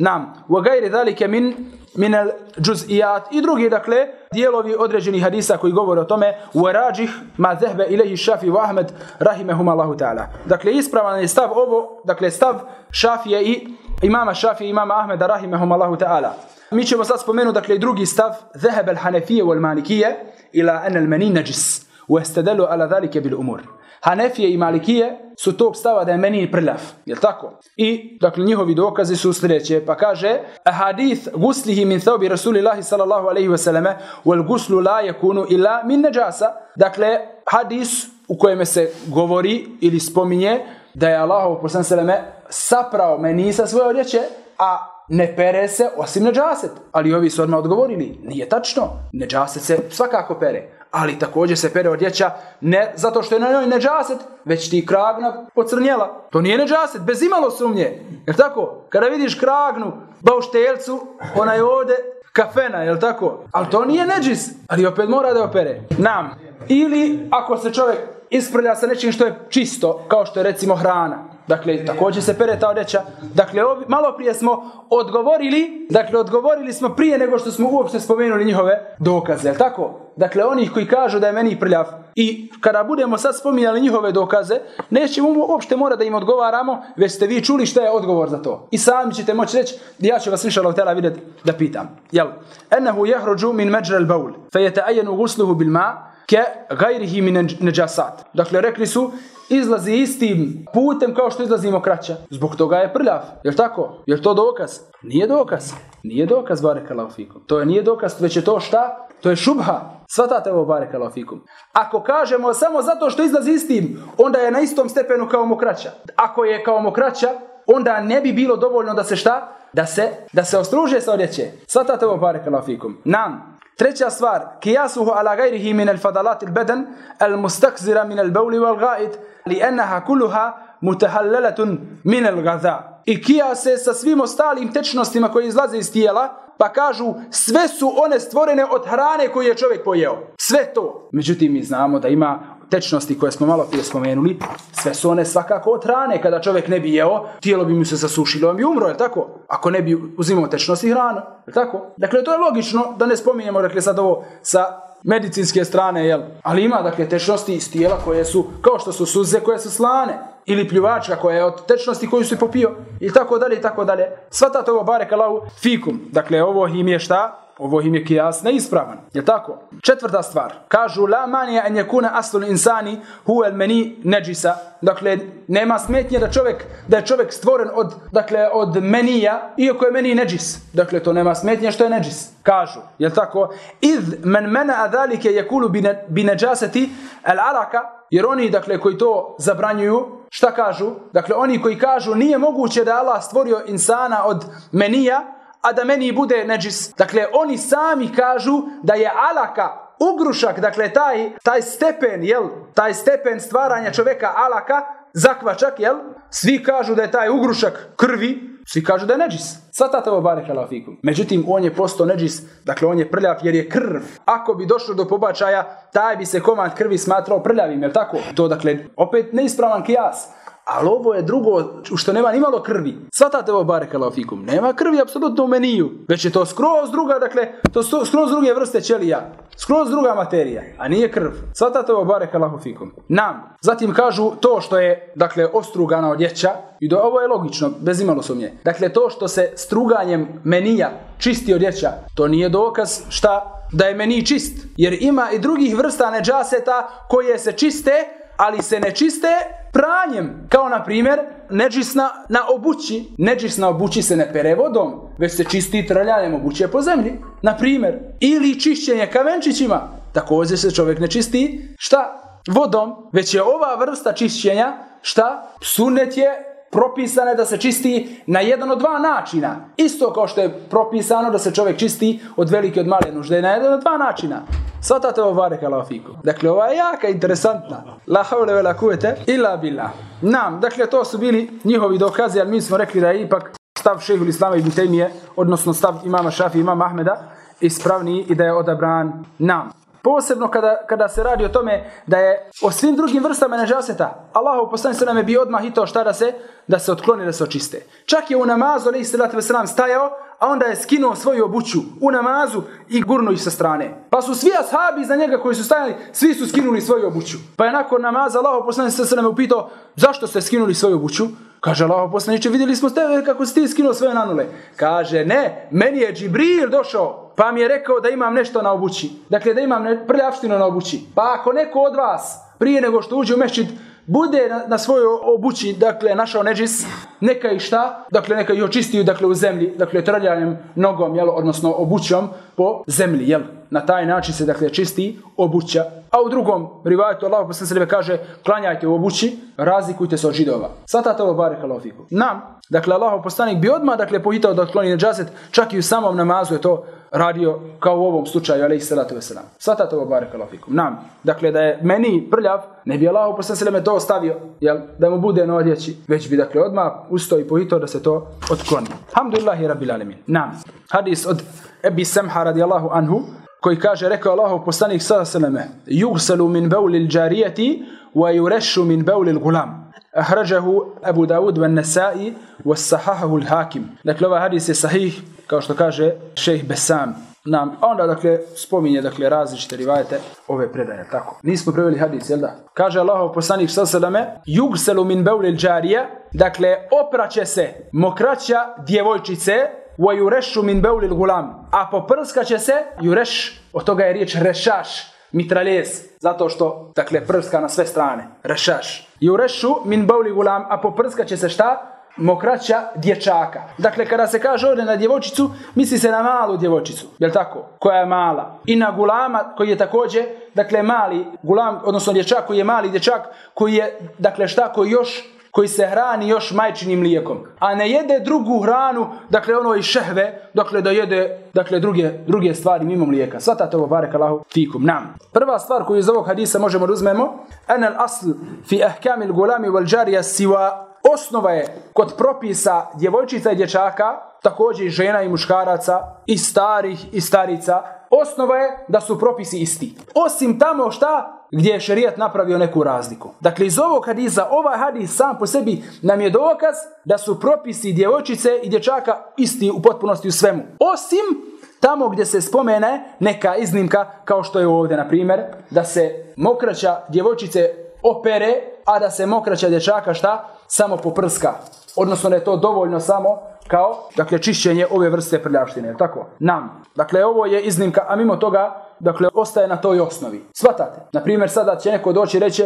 Nam, gajri dhalike min min al juz'iyat i drugi dakle dijelovi određenih hadisa koji govore o tome wa rajih ma dhahaba ilayhi shafi wa ahmed rahimehum Allah ta'ala dakle ispravan je stav ovo dakle stav šafije i imama šafije i imama ahmeda rahimehum Allah ta'ala mi ćemo sad spomenuti dakle drugi stav dhahaba al hanafiyya wal malikiyya ila an al mani najis wa istadalu ala dhalika bil umur Hanefije i Malikije su tog stava da je meni prljav. Je tako? I, dakle, njihovi dokazi su sljedeće. Pa kaže, hadith guslihi min thawbi Rasulillahi sallallahu alaihi wasallame wal guslu la yakunu illa min najasa. Dakle, hadis u kojem se govori ili spominje da je Allahov poslanik sallallahu saprao meni sa svoje odjeće, a ne pere se osim neđaset. Ali ovi su odmah odgovorili, nije tačno, neđaset se svakako pere ali također se pere odjeća ne zato što je na njoj neđaset, već ti kragna pocrnjela. To nije neđaset, bez imalo sumnje. Jel tako? Kada vidiš kragnu, bauštelcu, ona je ovde kafena, jel tako? Ali to nije neđis, ali opet mora da opere. Nam. Ili ako se čovjek isprlja sa nečim što je čisto, kao što je recimo hrana. Dakle, također se pere ta odjeća. Dakle, ovi, malo prije smo odgovorili, dakle, odgovorili smo prije nego što smo uopšte spomenuli njihove dokaze, je tako? Dakle, onih koji kažu da je meni prljav. I kada budemo sad spominjali njihove dokaze, nećemo uopšte mora da im odgovaramo, već ste vi čuli šta je odgovor za to. I sami ćete moći reći, ja ću vas više tela vidjeti da pitam. Jel? Ennehu jehrođu min međrel baul, fe je te ajenu gusluhu bil ma, ke gajrihi min neđasat. Dakle, rekli su, izlazi istim putem kao što izlazimo kraća. Zbog toga je prljav. Jel tako? Jel to dokaz? Nije dokaz. Nije dokaz, bareka laufikum. To je nije dokaz, već je to šta? To je šubha. Svatate ovo, bareka laufikum. Ako kažemo samo zato što izlazi istim, onda je na istom stepenu kao mokraća. Ako je kao mokraća, onda ne bi bilo dovoljno da se šta? Da se, da se ostruže sa odjeće. Svatate ovo, bareka laufikum. Nam, Treća stvar, kijasuhu ala gajrihi min al-fadalat al-badan al-mustakzira min al bauli wal gajid, li enaha kuluha mutahallalatun min al gaza. I kijase sa svim ostalim tečnostima koje izlaze iz tijela, pa kažu sve su one stvorene od hrane koju je čovjek pojeo. Sve to. Međutim, mi znamo da ima tečnosti koje smo malo prije spomenuli, sve su one svakako od hrane. Kada čovjek ne bi jeo, tijelo bi mu se zasušilo, on bi umro, je tako? Ako ne bi uzimao tečnosti hrana, je tako? Dakle, to je logično da ne spominjemo, rekli sad ovo sa medicinske strane, jel? Ali ima, dakle, tečnosti iz tijela koje su, kao što su suze koje su slane, ili pljuvačka koja je od tečnosti koju si popio, i tako dalje, i tako dalje. Svatate ovo bare kalau fikum. Dakle, ovo im je šta? Ovo im je kijas neispravan. Je tako? Četvrta stvar. Kažu la manija en yakuna aslun insani huwa al mani najisa. Dakle, nema smetnje da čovjek da je čovjek stvoren od dakle od menija iako je meni najis. Dakle, to nema smetnje što je najis. Kažu. Je tako? Iz man mana zalika yakulu bi najasati al alaka jer oni dakle koji to zabranjuju šta kažu dakle oni koji kažu nije moguće da Allah stvorio insana od menija a da meni bude neđis. Dakle, oni sami kažu da je alaka ugrušak, dakle, taj, taj stepen, jel, taj stepen stvaranja čoveka alaka, zakvačak, jel, svi kažu da je taj ugrušak krvi, svi kažu da je neđis. Svatate ovo barek alafikum. Međutim, on je posto neđis, dakle, on je prljav jer je krv. Ako bi došlo do pobačaja, taj bi se komand krvi smatrao prljavim, jel tako? To, dakle, opet neispravan kijas. Ali ovo je drugo, što nema ni malo krvi. Svatate ovo bare kalafikum. Nema krvi apsolutno u meniju. Već je to skroz druga, dakle, to skroz druge vrste ćelija. Skroz druga materija, a nije krv. Svatate ovo bare kalafikum. Nam. Zatim kažu to što je, dakle, ostrugana odjeća. I do, ovo je logično, bez imalo sumnje. Dakle, to što se struganjem menija čisti odjeća, to nije dokaz šta da je meni čist. Jer ima i drugih vrsta neđaseta koje se čiste, ali se ne čiste pranjem. Kao na primjer, neđisna na obući. Neđisna obući se ne pere vodom, već se čisti trljanjem obuće po zemlji. Na primjer, ili čišćenje kavenčićima. Također se čovjek ne čisti. Šta? Vodom. Već je ova vrsta čišćenja, šta? Sunet je propisane da se čisti na jedan od dva načina. Isto kao što je propisano da se čovjek čisti od velike od male nužde na jedan od dva načina. Svatate ovo vare kalafiku. Dakle, ova je jaka interesantna. La haule ve la kuvete illa billah. Nam, dakle, to su bili njihovi dokazi, ali mi smo rekli da je ipak stav šehul Islama i Temije, odnosno stav imama Šafi i imama Ahmeda, ispravniji i da je odabran nam. Posebno kada, kada se radi o tome da je o svim drugim vrstama nežaseta, Allahu poslanik se nam je bio odmah hitao šta da se, da se otkloni, da se očiste. Čak je u namazu, ali se nam stajao, a onda je skinuo svoju obuću u namazu i gurnuo ih sa strane. Pa su svi ashabi za njega koji su stajali, svi su skinuli svoju obuću. Pa je nakon namaza Allahu poslanik se nam je upitao, zašto ste skinuli svoju obuću? Kaže Allahu poslaniče, vidjeli smo tebe kako si ti skinuo sve na nule. Kaže, ne, meni je Džibril došao pa mi je rekao da imam nešto na obući. Dakle, da imam prljavštinu na obući. Pa ako neko od vas, prije nego što uđe u mešćid, bude na, na svojoj obući, dakle, našao neđis, neka i šta, dakle, neka i očistiju, dakle, u zemlji, dakle, trljanjem nogom, jel, odnosno obućom po zemlji, jel. Na taj način se, dakle, čisti obuća. A u drugom rivajetu Allah posle sebe kaže, klanjajte u obući, razlikujte se od židova. Svatate ovo bare halofiku. Nam, dakle, Allah poslanik bi odmah, dakle, pohitao da otkloni neđaset, čak i u samom namazu je to radio kao u ovom slučaju, alaihi salatu wasalam. Svatate ovo bare kalafikum. Nam. Dakle, da je meni prljav, ne bi Allah posle se to ostavio, jel, da mu bude na odjeći, već bi, dakle, odmah ustao i pohitao da se to otkloni. Hamdulillahi rabbil alemin. Nam. Hadis od Ebi Samha radijallahu anhu, koji kaže, rekao Allahu poslanik sada seleme, yugsalu min bawli al-jariyati wa yureshu min bawli al-gulam. Ahrađahu Abu Dawud wa Nesai, wa sahahahu al-Hakim. Dakle, ovaj hadis je sahih kao što kaže šejh Besam nam, a onda dakle spominje dakle različite rivajete ove predaje, tako. Nismo preveli hadis, jel da? Kaže Allahov poslanik sallallahu yugselu min beulil džarije, dakle opraće se mokraća djevojčice wa yureshu min bawlil gulam, a poprskaće se yureš, od toga je riječ rešaš, mitraljez, zato što, dakle, prska na sve strane, rešaš. I u min bauli gulam, a poprska će se šta? mokraća dječaka. Dakle, kada se kaže ovdje na djevojčicu, misli se na malu djevojčicu, je tako? Koja je mala. I na gulama, koji je također, dakle, mali gulam, odnosno dječak koji je mali dječak, koji je, dakle, šta, koji još koji se hrani još majčinim mlijekom, a ne jede drugu hranu, dakle ono i šehve, dakle da jede dakle druge, druge stvari mimo mlijeka. Svatate ovo barek Allahu fikum. Nam. Prva stvar koju iz ovog hadisa možemo da uzmemo, anal asl fi ahkamil gulami wal jarija siwa osnova je kod propisa djevojčica i dječaka, također i žena i muškaraca, i starih i starica, osnova je da su propisi isti. Osim tamo šta gdje je šerijat napravio neku razliku. Dakle, iz ovog hadisa, ovaj hadis sam po sebi nam je dokaz da su propisi djevojčice i dječaka isti u potpunosti u svemu. Osim tamo gdje se spomene neka iznimka, kao što je ovdje, na primjer, da se mokraća djevojčice opere, a da se mokraća dječaka šta? Samo poprska. Odnosno da je to dovoljno samo kao dakle čišćenje ove vrste prljavštine, tako? Nam. Dakle, ovo je iznimka, a mimo toga, dakle, ostaje na toj osnovi. Svatate. Na primjer, sada će neko doći i reći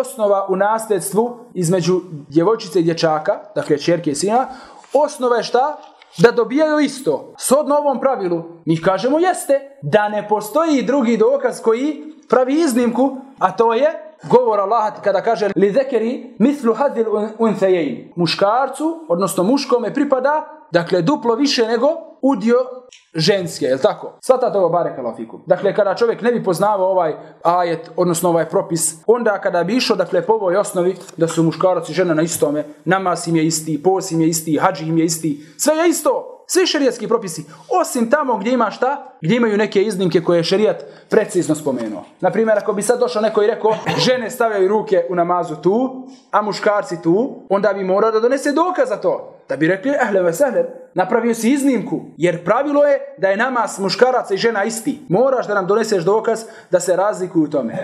osnova u nasljedstvu između djevojčice i dječaka, dakle, čerke i sina, osnova je šta? Da dobijaju isto. Sodno ovom pravilu, mi kažemo jeste da ne postoji drugi dokaz koji pravi iznimku, a to je govor Allaha kada kaže li zekeri mislu hadil unthejein. Muškarcu, odnosno muškome pripada, dakle duplo više nego udio ženske, je li tako? Svatate ovo bare kalafikum. Dakle, kada čovjek ne bi poznavao ovaj ajet, odnosno ovaj propis, onda kada bi išao, dakle, po ovoj osnovi, da su muškarac i žena na istome, namaz im je isti, pos im je isti, hađi im je isti, sve je isto, svi šerijatski propisi, osim tamo gdje ima šta, gdje imaju neke iznimke koje je šerijat precizno spomenuo. Naprimjer, ako bi sad došao neko i rekao, žene stavljaju ruke u namazu tu, a muškarci tu, onda bi morao da donese dokaz za to. Da bi rekli, ehle veseler, napravio si iznimku, jer pravilo je da je namaz muškaraca i žena isti. Moraš da nam doneseš dokaz da se razlikuju u tome.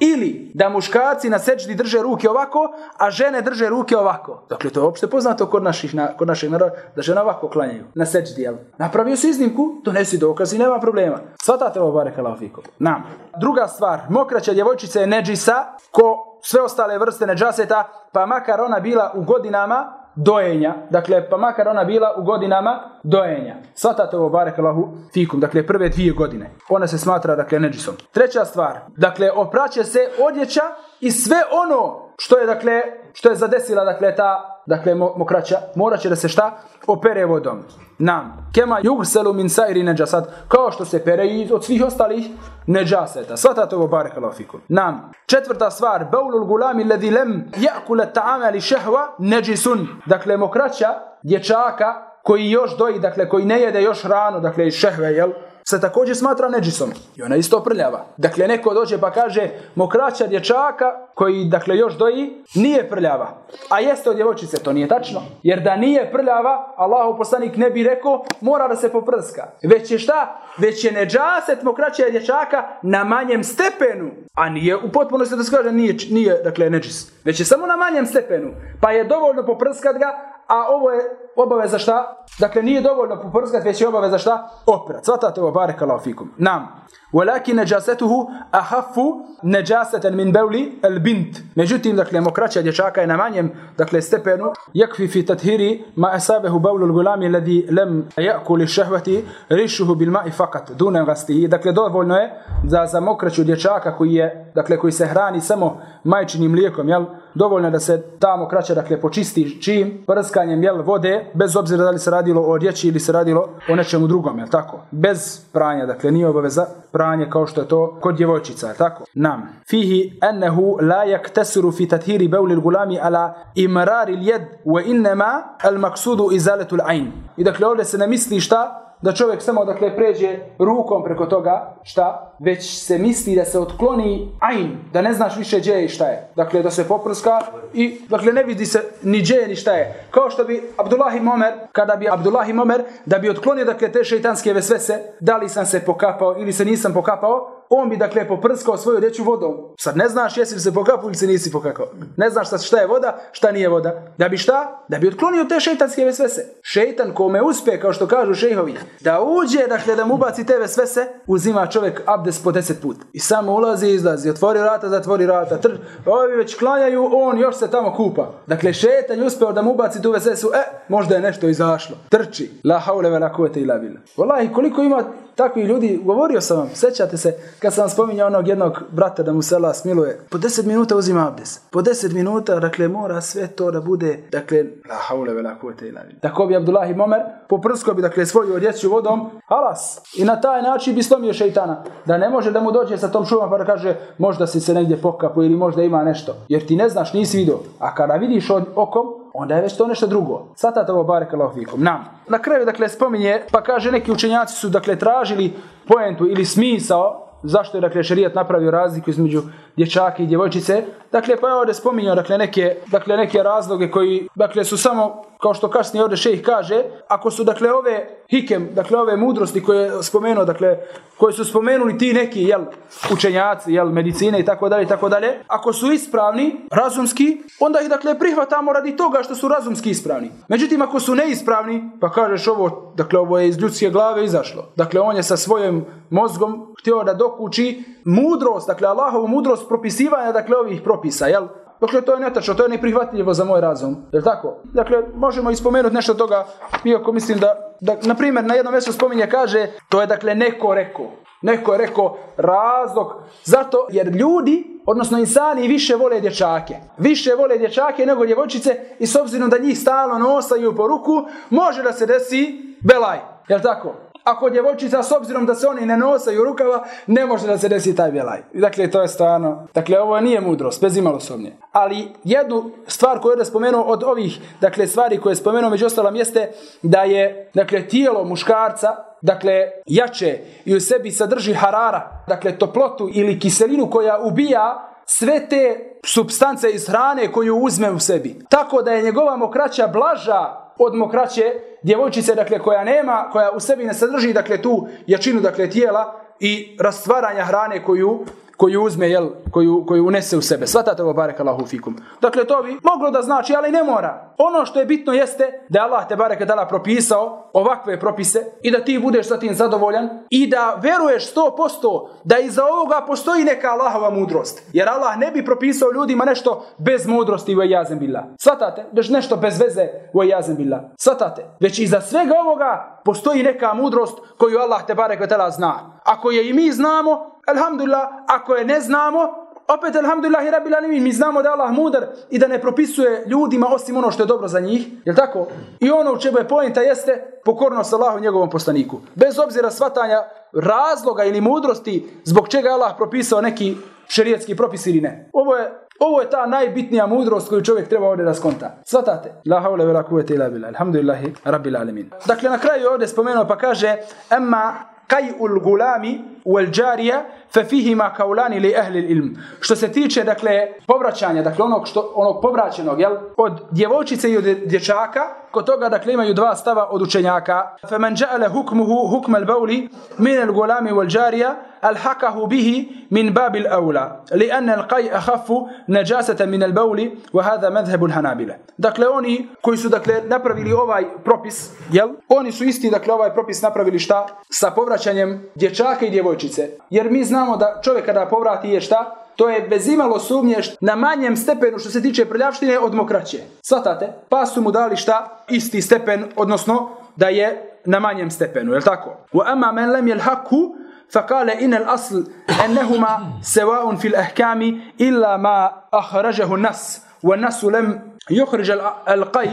Ili da muškarci na seđdi drže ruke ovako, a žene drže ruke ovako. Dakle, to je opšte poznato kod, naših, kod našeg naroda, da žena ovako klanjaju na seđdi. Jel? Napravio si iznimku, donesi dokaz i nema problema. Svatate ovo bare kalafiko. Nam. Druga stvar, mokraća djevojčica je neđisa, ko sve ostale vrste neđaseta, pa makar ona bila u godinama dojenja, dakle, pa makar ona bila u godinama dojenja. Svatate ovo barek Allahu fikum, dakle, prve dvije godine. Ona se smatra, dakle, neđisom. Treća stvar, dakle, opraće se odjeća i sve ono što je, dakle, što je zadesila, dakle, ta dakle mokraća, morat će da se šta? Opere vodom. Nam. Kema yugselu min sairi neđasat. Kao što se pere i od svih ostalih neđaseta. Svatate ovo barek fikum. Nam. Četvrta stvar. Baulul gulami ledhi lem jakule ta'ame li šehva neđisun. Dakle, mokraća, dječaka, koji još doji, dakle, koji ne jede još rano, dakle, iz šehve, jel? Se također smatra neđisom. I ona isto prljava. Dakle, neko dođe pa kaže, mokraća dječaka, koji, dakle, još doji, nije prljava. A jeste od djevojčice, to nije tačno. Jer da nije prljava, Allahu poslanik ne bi rekao, mora da se poprska. Već je šta? Već je neđaset mokraća dječaka na manjem stepenu. A nije u potpunosti da se kaže, nije, nije dakle, neđis. Već je samo na manjem stepenu. Pa je dovoljno poprskat ga, a ovo je obaveza šta? Dakle, nije dovoljno poprskat, već je obaveza šta? Oprat. Svatate ovo, barek Allah fikum. Nam. Walaki neđasetuhu ahafu neđaseten min bevli el bint. Međutim, dakle, mokraća dječaka je na manjem, dakle, stepenu. Jakfi fi tathiri ma asabehu bevlu gulami ladi lem jakuli šehvati rišuhu bil ma'i fakat dunen gasti. Dakle, dovoljno je za, za mokraću dječaka koji je, dakle, koji se hrani samo majčinim mlijekom, jel? Dovoljno da se tamo kraće dakle, počisti čim? Prskanjem, jel, vode, bez obzira da li se radilo o riječi ili se radilo o nečemu drugom, jel tako? Bez pranja, dakle, nije obaveza pranje kao što je to kod djevojčica, tako? Nam. Fihi ennehu la yaktasiru fi tathiri bawl al-gulami ala imrar al-yad wa inma al-maqsudu izalatu al-ayn. I dakle ovdje se ne misli šta da čovjek samo dakle pređe rukom preko toga, šta? Već se misli da se otkloni ajn, da ne znaš više gdje i šta je. Dakle, da se poprska i dakle ne vidi se ni gdje ni šta je. Kao što bi Abdullah i Momer, kada bi Abdullah i Momer, da bi otklonio dakle te šeitanske vesvese, da li sam se pokapao ili se nisam pokapao, on bi dakle poprskao svoju djeću vodom. Sad ne znaš jesi li se pokapao ili se nisi pokakao. Ne znaš šta je voda, šta nije voda. Da bi šta? Da bi otklonio te šeitanske vesvese. Šeitan kome uspe, kao što kažu šejhovi, da uđe, dakle da mu ubaci te vesvese, uzima čovjek abdes po deset put. I samo ulazi i izlazi, otvori rata, zatvori rata, tr... ovi već klanjaju, on još se tamo kupa. Dakle, šejtan uspeo da mu ubaci tu vesvesu, e, možda je nešto izašlo. Trči. La haule vela kuvete ila bila. Wallahi, koliko ima takvi ljudi, govorio sam vam, sećate se, kad sam spominjao onog jednog brata da mu se Allah smiluje, po 10 minuta uzima abdes. Po 10 minuta, dakle, mora sve to da bude, dakle, la haule vela kuvete ila bila. Tako bi Abdullah i Momer poprsko bi, dakle, svoju odjeću vodom, halas. I na taj način bi slomio šeitana. Da ne može da mu dođe sa tom šumom pa da kaže, možda si se negdje pokapo ili možda ima nešto. Jer ti ne znaš, nisi vidio. A kada vidiš od okom, onda je već to nešto drugo. Svatate ovo barek Allah fikum. Nam. Na kraju, dakle, spominje, pa kaže, neki učenjaci su, dakle, tražili poentu ili smisao zašto? Je dakle šerijat napravio razliku između dječake i djevojčice. Dakle pa je ovdje spominjao dakle neke dakle neke razloge koji dakle su samo kao što kasnije ovdje šejh kaže, ako su dakle ove hikem, dakle ove mudrosti koje je spomenuo, dakle koje su spomenuli ti neki jel učenjaci, jel medicine i tako dalje i tako dalje, ako su ispravni, razumski, onda ih dakle prihvatamo radi toga što su razumski ispravni. Međutim ako su neispravni, pa kažeš ovo, dakle ovo je iz ljudske glave izašlo. Dakle on je sa svojim mozgom htio da dokuči mudrost, dakle Allahovu mudrost propisivanja dakle ovih propisa, jel? Dakle, to je netačno, to je neprihvatljivo za moj razum. Je tako? Dakle, možemo ispomenuti nešto toga, iako mislim da, da na primjer, na jednom mjestu spominje, kaže, to je dakle neko rekao. Neko je rekao razlog, zato jer ljudi, odnosno insani, više vole dječake. Više vole dječake nego djevojčice i s obzirom da njih stalno nosaju po ruku, može da se desi belaj. Je tako? Ako djevojčica s obzirom da se oni ne nosaju rukava, ne može da se desi taj bjelaj. Dakle, to je stvarno, dakle, ovo nije mudrost, bez imalo sumnje. Ali jednu stvar koju je spomenuo od ovih, dakle, stvari koje je spomenuo među ostalom jeste da je, dakle, tijelo muškarca, dakle, jače i u sebi sadrži harara, dakle, toplotu ili kiselinu koja ubija sve te substance iz hrane koju uzme u sebi. Tako da je njegova mokraća blaža od mokraće djevojčice dakle koja nema koja u sebi ne sadrži dakle tu jačinu dakle tijela i rastvaranja hrane koju koju uzme, jel, koju, koju unese u sebe. Svatate ovo barek Allahu fikum. Dakle, to bi moglo da znači, ali ne mora. Ono što je bitno jeste da Allah te barek dala propisao ovakve propise i da ti budeš sa tim zadovoljan i da veruješ 100% da iza ovoga postoji neka Allahova mudrost. Jer Allah ne bi propisao ljudima nešto bez mudrosti u ejazem bila. Svatate? Već nešto bez veze u ejazem bila. Svatate? Već iza svega ovoga postoji neka mudrost koju Allah te barek zna. Ako je i mi znamo, alhamdulillah, ako je ne znamo, opet alhamdulillah i rabbil alamin, mi znamo da je Allah mudar i da ne propisuje ljudima osim ono što je dobro za njih, je tako? I ono u čemu je pojenta jeste pokornost Allahu njegovom poslaniku. Bez obzira svatanja razloga ili mudrosti zbog čega je Allah propisao neki šerijetski propis ili ne. Ovo je Ovo je ta najbitnija mudrost koju čovjek treba ovdje da skonta. Svatate? La haule vela kuvete ila bila. Alhamdulillahi rabbil alamin. Dakle, na kraju ovdje spomenuo pa kaže Emma qaj'ul gulami jariya fa fihima qawlan li ahli al-ilm. Što se tiče dakle povraćanja, dakle onog što onog povraćenog, jel, od djevojčice i od dječaka, kod toga dakle imaju dva stava od učenjaka. Fa man ja'ala hukmuhu hukm al-bawli min al-gulami wal jariya alhaqahu bihi min bab al-awla, li'anna al-qay' akhaffu najasatan min al-bawli wa hadha madhhab al-hanabila. Dakle oni koji su dakle napravili ovaj propis, jel? Oni su isti dakle ovaj propis napravili šta? Sa povraćanjem dječaka i djevojčice. Jer mi znamo da čovjek kada povrati je šta? To je bez imalo sumnje na manjem stepenu što se tiče prljavštine od mokraće. Svatate? Pa su mu dali šta? Isti stepen, odnosno da je na manjem stepenu, je tako? Wa amma man lam yalhaqu فقال إن الأصل أنهما سواء في الأحكام إلا ما أخرجه النص والنص لم يخرج القي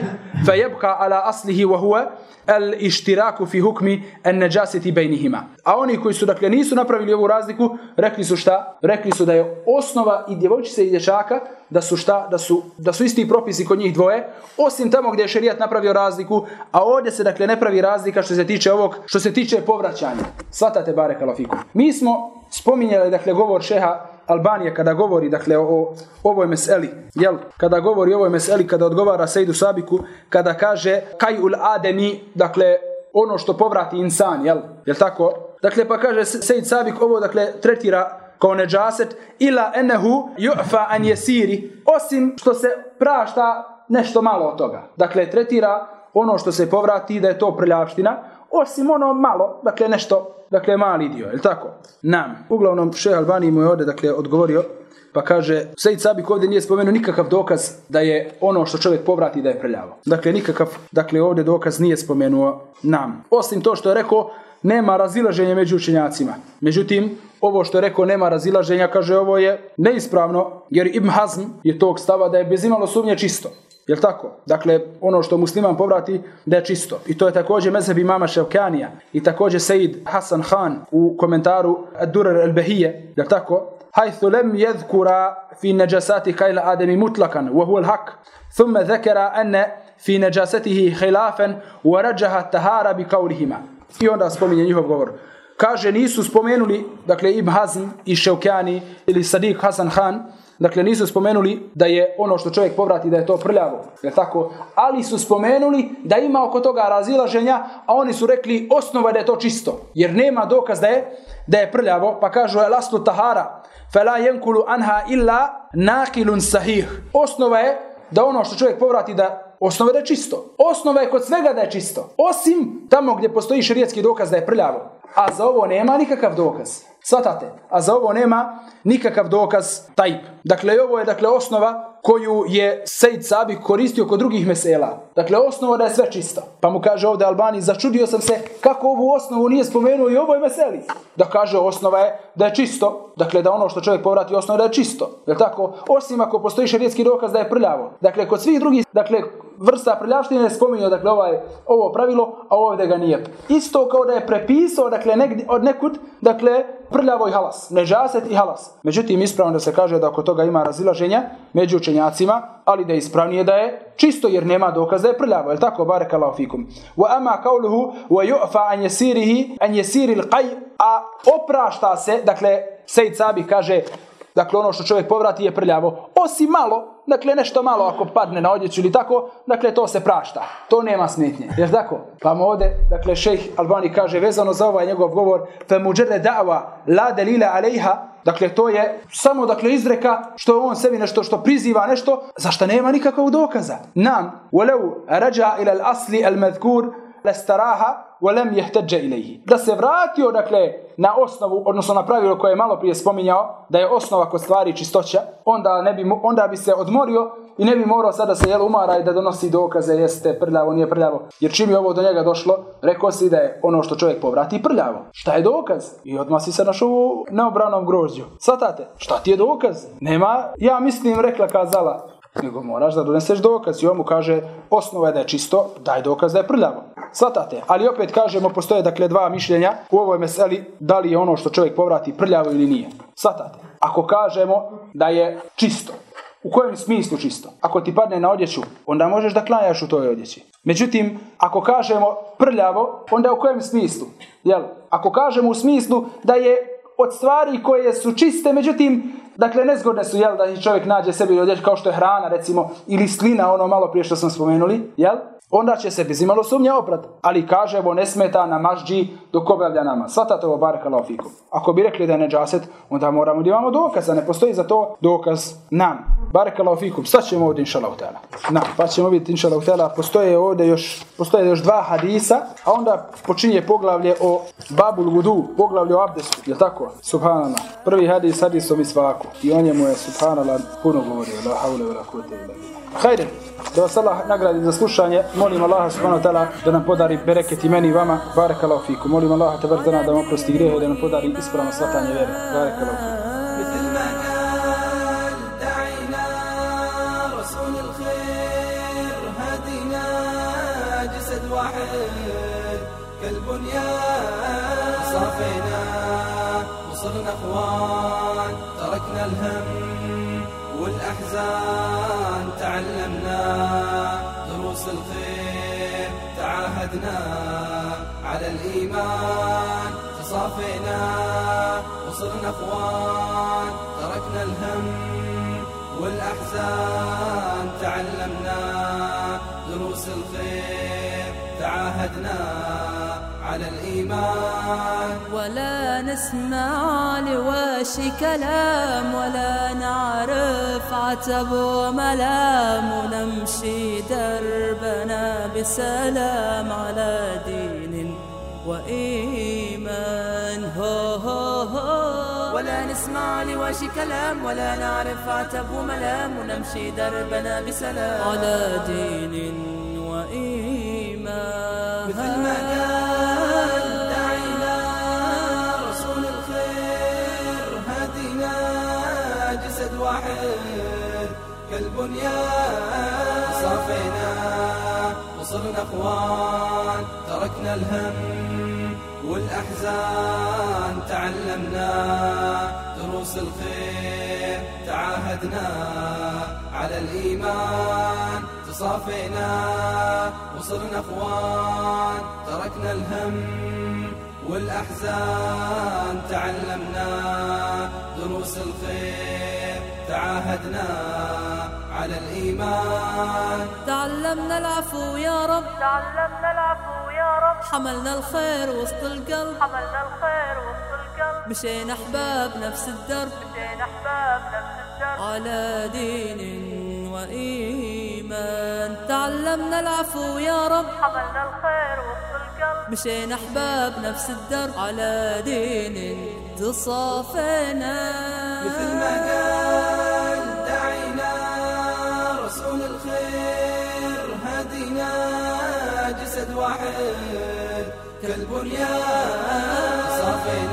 فيبقى على أصله وهو الاشتراك في حكم النجاسة بينهما a oni koji su dakle nisu napravili ovu razliku rekli su šta rekli su da je osnova i djevojčice i dječaka da su šta da su da su isti propisi kod njih dvoje osim tamo gdje je šerijat napravio razliku a ovdje se dakle ne pravi razlika što se tiče ovog što se tiče povraćanja svatate bare kalafiku mi smo spominjali dakle govor šeha Albanije kada govori dakle o ovoj meseli, jel? Kada govori o ovoj meseli, kada odgovara Sejdu Sabiku, kada kaže kaj ul ademi, dakle ono što povrati insan, jel? Jel tako? Dakle, pa kaže Sejd Sabik ovo, dakle, tretira kao neđaset, ila enehu ju'fa an jesiri, osim što se prašta nešto malo od toga. Dakle, tretira ono što se povrati da je to prljavština, osim ono malo, dakle nešto, dakle mali dio, je tako? Nam. Uglavnom, šeha Albani mu je ovdje, dakle, odgovorio, pa kaže, Sejid Sabik ovdje nije spomenuo nikakav dokaz da je ono što čovjek povrati da je prljavo. Dakle, nikakav, dakle, ovdje dokaz nije spomenuo nam. Osim to što je rekao, nema razilaženja među učenjacima. Međutim, ovo što je rekao nema razilaženja, kaže ovo je neispravno, jer Ibn Hazm je tog stava da je bez imalo sumnje čisto. Jel tako? Dakle, ono što musliman povrati da je čisto. I to je također mezheb imama Ševkanija i također Sejid Hasan Khan u komentaru Ad-Durar al-Bahije. Jel tako? حيث لم يذكر في نجاسات خيل آدم مطلقا وهو الحق ثم ذكر أن في نجاسته خلافا ورجح التهارة بقولهما I onda spominje njihov govor. Kaže, nisu spomenuli, dakle, Ibn Hazm i Ševkjani ili Sadiq Hasan Khan, dakle, nisu spomenuli da je ono što čovjek povrati da je to prljavo. Je tako? Ali su spomenuli da ima oko toga razilaženja, a oni su rekli osnova da je to čisto. Jer nema dokaz da je, da je prljavo, pa kažu je laslu tahara, fela jenkulu anha illa nakilun sahih. Osnova je da ono što čovjek povrati da Osnova je da je čisto. Osnova je kod svega da je čisto. Osim tamo gdje postoji širijetski dokaz da je prljavo. A za ovo nema nikakav dokaz. Svatate. A za ovo nema nikakav dokaz tajp. Dakle, ovo je dakle osnova koju je Sejd Sabi koristio kod drugih mesela. Dakle, osnova da je sve čisto. Pa mu kaže ovdje Albani, začudio sam se kako ovu osnovu nije spomenuo i ovoj meseli. Da kaže osnova je da je čisto. Dakle, da ono što čovjek povrati osnova da je čisto. Je tako? Osim ako postoji šarijetski dokaz da je prljavo. Dakle, kod svih drugih, dakle, vrsta prljavštine je spominio, dakle, ovaj, ovo pravilo, a ovdje ga nije. Isto kao da je prepisao, dakle, negdje, od nekud, dakle, prljavo i halas. Nežaset i halas. Međutim, ispravno da se kaže da oko toga ima razilaženja među učenjacima, ali da je ispravnije da je čisto jer nema dokaza da je prljavo. Je tako? Barakallahu fikum. Wa ama kauluhu wa yu'fa an yasirihi an yasir al-qay a oprašta se, dakle, Sejid Sabi kaže, dakle, ono što čovjek povrati je prljavo, osim malo, dakle nešto malo ako padne na odjeću ili tako, dakle to se prašta. To nema smetnje. Jer tako? Pa mu ovde, dakle šejh Albani kaže vezano za ovaj njegov govor, fe muđerde da'va la delile alejha, dakle to je samo dakle izreka što on sebi nešto što priziva nešto, zašto nema nikakvog dokaza. Nam, walau rađa ila al-asli al-madhkur, lestaraha ولم يحتج اليه da se vratio dakle na osnovu odnosno na pravilo koje je malo prije spominjao da je osnova kod stvari čistoća onda ne bi onda bi se odmorio i ne bi morao sada se jel umara i da donosi dokaze jeste prljavo nije prljavo. Jer čim je ovo do njega došlo rekao si da je ono što čovjek povrati prljavo. Šta je dokaz? I odmah si se našao u neobranom grožđu. Svatate? Šta ti je dokaz? Nema ja mislim rekla kazala nego moraš da doneseš dokaz i on mu kaže osnova je da je čisto, daj dokaz da je prljavo. Svatate, ali opet kažemo postoje dakle dva mišljenja u ovoj meseli da li je ono što čovjek povrati prljavo ili nije. Svatate, ako kažemo da je čisto, u kojem smislu čisto? Ako ti padne na odjeću, onda možeš da klanjaš u toj odjeći. Međutim, ako kažemo prljavo, onda u kojem smislu? Jel? Ako kažemo u smislu da je od stvari koje su čiste, međutim, dakle, nezgodne su, jel, da čovjek nađe sebi odjeću kao što je hrana, recimo, ili slina, ono malo prije što smo spomenuli, jel? Onda će se bez imalo sumnje oprat. Ali kaže, ovo ne smeta na mažđi dok obavlja nama. Svatate ovo bar kalafiku. Ako bi rekli da je neđaset, onda moramo da imamo dokaz, a ne postoji za to dokaz nam. Bar kalafiku, Sad ćemo ovdje inša lautela. Na, pa ćemo vidjeti inša lautela. Postoje ovdje još, postoje još dva hadisa, a onda počinje poglavlje o babul vudu, poglavlje o abdesu. Je tako? Subhanallah. Prvi hadis, hadis o misvaku. I on je mu je, subhanallah, puno govorio. La haule, la kute, la Hajde, da vas Allah nagradi za slušanje. Molim Allaha subhanahu wa ta'ala da nam podari bereket i meni i vama. Barakallahu fiku. Molim Allaha tabardana da nam oprosti grehe da nam podari ispravno svatanje vere. Barakallahu fiku. اخوان تركنا الهم والأحزان تعلمنا دروس الخير تعاهدنا على الإيمان. ولا نسمع لواشي كلام ولا نعرف عتب وملام. ونمشي دربنا بسلام على دين وإيمان. هو نسمع لواشي كلام ولا نعرف عتب وملام ونمشي دربنا بسلام. على دين وإيمان. مثل ما قال داعينا رسول الخير هدينا جسد واحد كالبنيان صافينا وصرنا أخوان تركنا الهم والأحزان تعلمنا. دروس الخير تعاهدنا على الإيمان. تصافينا وصرنا أخوان تركنا الهم والأحزان. تعلمنا دروس الخير تعاهدنا على الإيمان. تعلمنا العفو يا رب. تعلمنا العفو يا رب. حملنا الخير وسط القلب. حملنا الخير وسط القلب مشينا أحباب نفس الدرب. مشينا احباب نفس الدرب على دين وإيمان. تعلمنا العفو يا رب. حملنا الخير وسط القلب مشينا أحباب نفس الدرب. على دين تصافينا. مثل ما قال دعينا رسول الخير هدينا جسد واحد كالبنيان صافينا.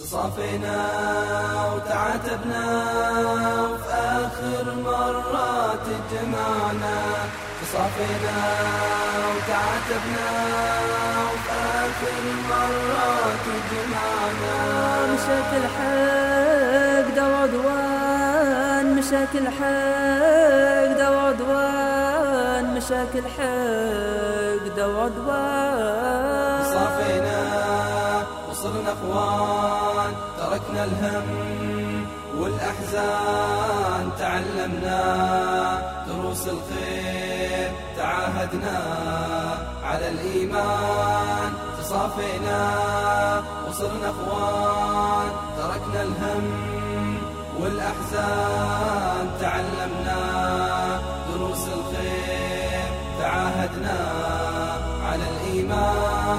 تصافينا وتعاتبنا وفي آخر مرة تجمعنا تصافينا وتعاتبنا وفي آخر مرة تجمعنا مشات الحق دا عدوان مشات الحق دا عدوان مشات الحق دا عدوان. صافينا وصلنا اخوان. الهم والأحزان تعلمنا دروس الخير تعاهدنا على الإيمان. تصافينا وصرنا أخوان تركنا الهم والأحزان تعلمنا دروس الخير تعاهدنا على الإيمان.